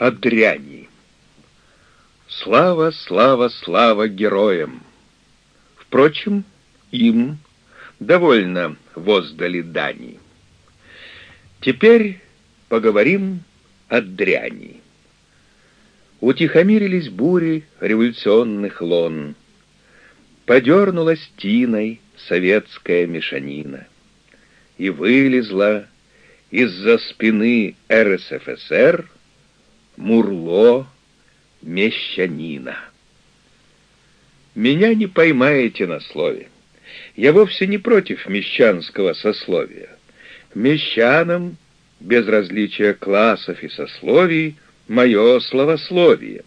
о дряни. Слава, слава, слава героям! Впрочем, им довольно воздали дани. Теперь поговорим о дряни. Утихомирились бури революционных лон. Подернулась тиной советская мешанина. И вылезла из-за спины РСФСР Мурло Мещанина. Меня не поймаете на слове. Я вовсе не против мещанского сословия. Мещанам, без различия классов и сословий, мое словословие.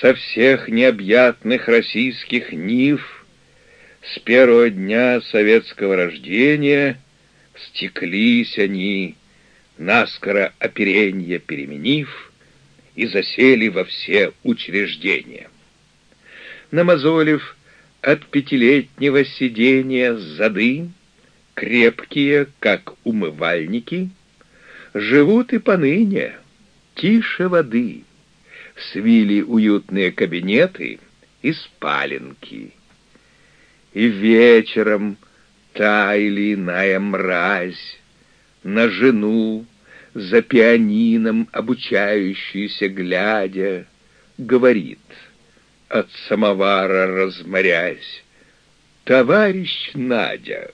Со всех необъятных российских нив с первого дня советского рождения стеклись они, наскоро оперенье переменив, и засели во все учреждения. Намазолив от пятилетнего сидения зады, крепкие, как умывальники, живут и поныне, тише воды, свили уютные кабинеты и спаленки. И вечером та или иная мразь на жену, за пианином обучающуюся глядя, говорит, от самовара разморясь, «Товарищ Надя,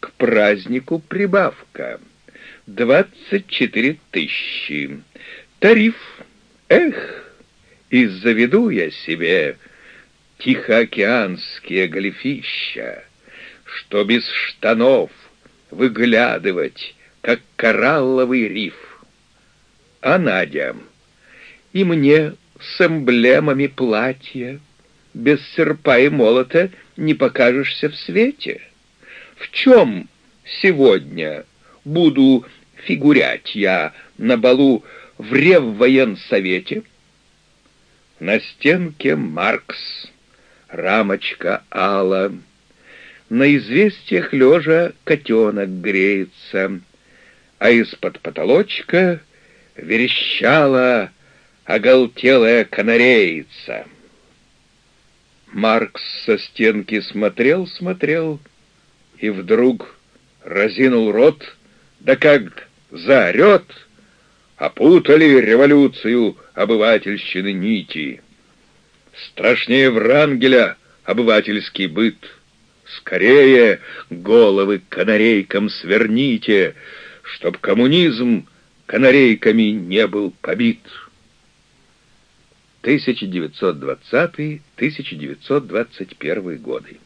к празднику прибавка, двадцать четыре тысячи, тариф, эх, и заведу я себе тихоокеанские галифища, что без штанов выглядывать как коралловый риф. А Надя, и мне с эмблемами платья, без серпа и молота не покажешься в свете. В чем сегодня буду фигурять я на балу в Реввоенсовете? На стенке Маркс, рамочка Алла, на известиях лежа котенок греется — а из-под потолочка верещала оголтелая канарейца. Маркс со стенки смотрел-смотрел и вдруг разинул рот, да как заорет, опутали революцию обывательщины нити. Страшнее Врангеля обывательский быт. Скорее головы канарейкам сверните, чтоб коммунизм канарейками не был побит. 1920-1921 годы.